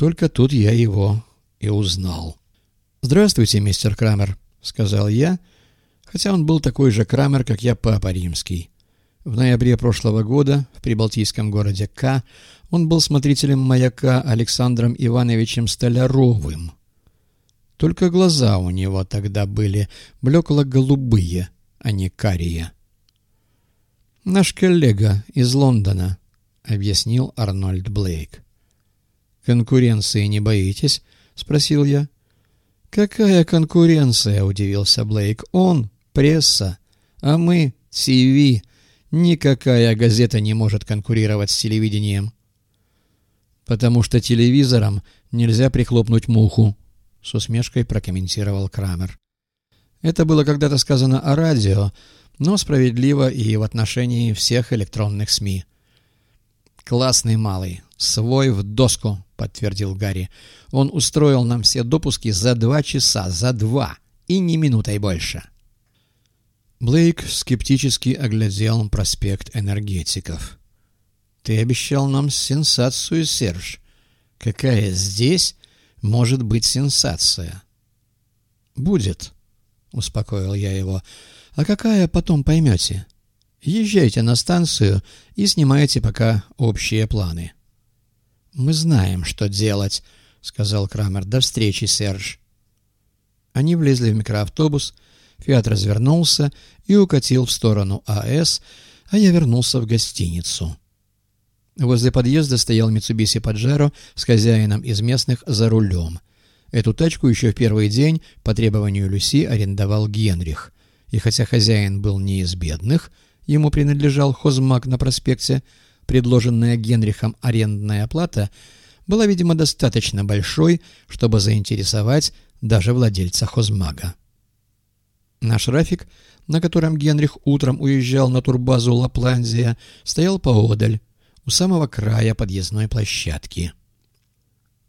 Только тут я его и узнал. «Здравствуйте, мистер Крамер», — сказал я, хотя он был такой же Крамер, как я, папа римский. В ноябре прошлого года в прибалтийском городе К он был смотрителем маяка Александром Ивановичем Столяровым. Только глаза у него тогда были блекло-голубые, а не карие. «Наш коллега из Лондона», — объяснил Арнольд Блейк. «Конкуренции не боитесь?» — спросил я. «Какая конкуренция?» — удивился Блейк. «Он — пресса, а мы — ТВ. Никакая газета не может конкурировать с телевидением». «Потому что телевизором нельзя прихлопнуть муху», — с усмешкой прокомментировал Крамер. Это было когда-то сказано о радио, но справедливо и в отношении всех электронных СМИ. «Классный малый, свой в доску», — подтвердил Гарри. «Он устроил нам все допуски за два часа, за два, и ни минутой больше». Блейк скептически оглядел проспект энергетиков. «Ты обещал нам сенсацию, Серж. Какая здесь может быть сенсация?» «Будет», — успокоил я его. «А какая потом поймете? Езжайте на станцию и снимайте пока общие планы». «Мы знаем, что делать», — сказал Крамер. «До встречи, Серж». Они влезли в микроавтобус, Фиат развернулся и укатил в сторону АЭС, а я вернулся в гостиницу. Возле подъезда стоял Митсубиси Паджеро с хозяином из местных за рулем — Эту тачку еще в первый день по требованию Люси арендовал Генрих. И хотя хозяин был не из бедных, ему принадлежал хозмаг на проспекте, предложенная Генрихом арендная плата была, видимо, достаточно большой, чтобы заинтересовать даже владельца хозмага. Наш Рафик, на котором Генрих утром уезжал на турбазу Лапландия, стоял поодаль, у самого края подъездной площадки.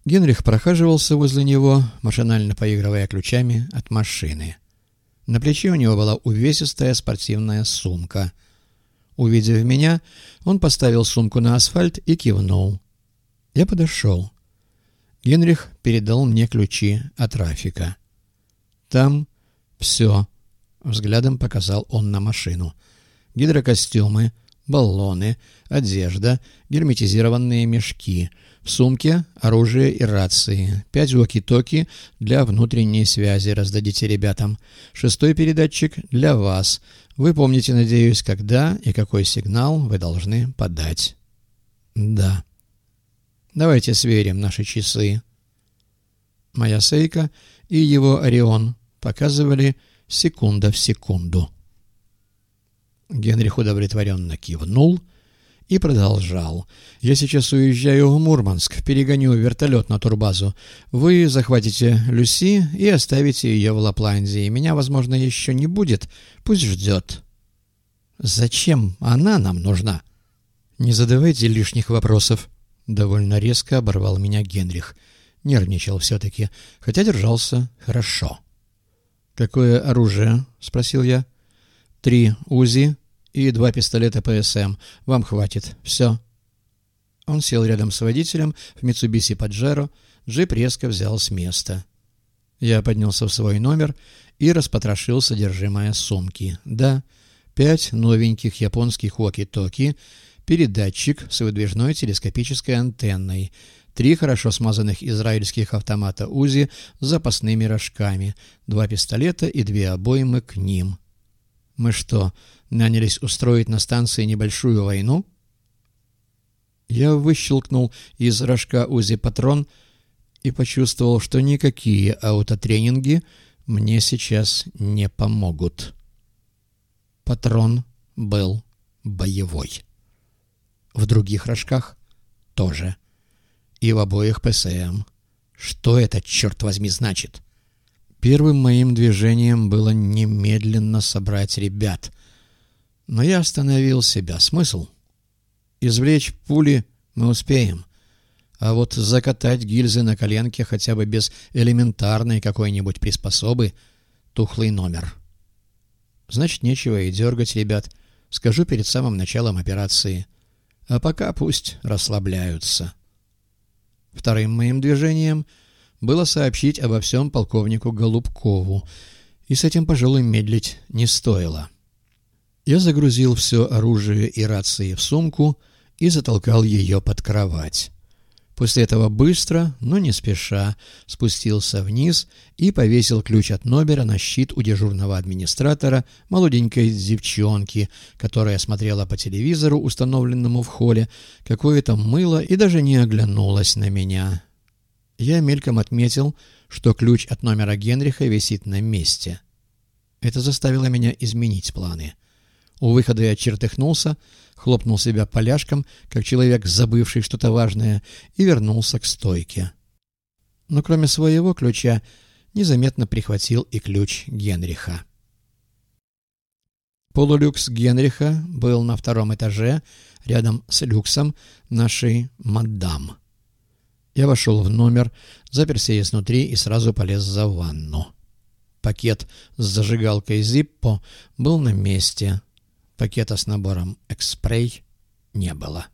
Генрих прохаживался возле него, машинально поигрывая ключами от машины. На плече у него была увесистая спортивная сумка. Увидев меня, он поставил сумку на асфальт и кивнул. Я подошел. Генрих передал мне ключи от трафика. «Там все», — взглядом показал он на машину. «Гидрокостюмы, баллоны, одежда, герметизированные мешки — в сумке оружие и рации. Пять воки-токи для внутренней связи раздадите ребятам. Шестой передатчик для вас. Вы помните, надеюсь, когда и какой сигнал вы должны подать. Да. Давайте сверим наши часы. Моя Сейка и его Орион показывали секунда в секунду. Генрих удовлетворенно кивнул — и продолжал. «Я сейчас уезжаю в Мурманск, перегоню вертолет на турбазу. Вы захватите Люси и оставите ее в Лапландии. Меня, возможно, еще не будет. Пусть ждет». «Зачем она нам нужна?» «Не задавайте лишних вопросов», — довольно резко оборвал меня Генрих. Нервничал все-таки, хотя держался хорошо. «Какое оружие?» — спросил я. «Три УЗИ, и два пистолета ПСМ. Вам хватит. Все». Он сел рядом с водителем в Митсубиси Паджеро. Джип резко взял с места. Я поднялся в свой номер и распотрошил содержимое сумки. Да, пять новеньких японских уоки-токи, передатчик с выдвижной телескопической антенной, три хорошо смазанных израильских автомата УЗИ с запасными рожками, два пистолета и две обоймы к ним. Мы что, нанялись устроить на станции небольшую войну? Я выщелкнул из рожка УЗИ патрон и почувствовал, что никакие аутотренинги мне сейчас не помогут. Патрон был боевой. В других рожках тоже. И в обоих ПСМ. Что это, черт возьми, значит? Первым моим движением было немедленно собрать ребят — но я остановил себя. Смысл? Извлечь пули мы успеем. А вот закатать гильзы на коленке хотя бы без элементарной какой-нибудь приспособы — тухлый номер. Значит, нечего и дергать ребят. Скажу перед самым началом операции. А пока пусть расслабляются. Вторым моим движением было сообщить обо всем полковнику Голубкову, и с этим, пожалуй, медлить не стоило. Я загрузил все оружие и рации в сумку и затолкал ее под кровать. После этого быстро, но не спеша, спустился вниз и повесил ключ от номера на щит у дежурного администратора, молоденькой девчонки, которая смотрела по телевизору, установленному в холле, какое-то мыло и даже не оглянулась на меня. Я мельком отметил, что ключ от номера Генриха висит на месте. Это заставило меня изменить планы. У выхода я чертыхнулся, хлопнул себя поляшком, как человек, забывший что-то важное, и вернулся к стойке. Но кроме своего ключа, незаметно прихватил и ключ Генриха. Полулюкс Генриха был на втором этаже, рядом с люксом нашей мадам. Я вошел в номер, заперся изнутри и сразу полез за ванну. Пакет с зажигалкой Зиппо был на месте. Пакета с набором «Экспрей» не было.